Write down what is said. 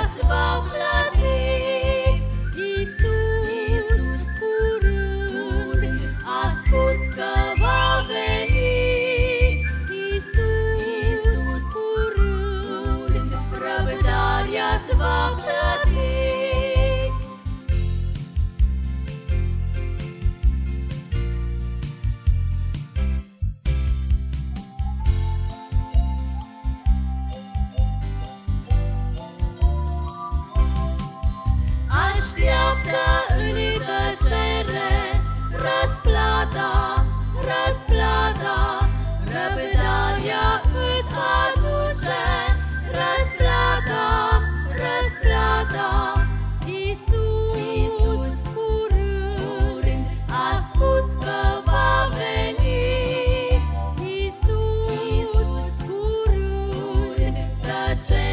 impossible plan. change.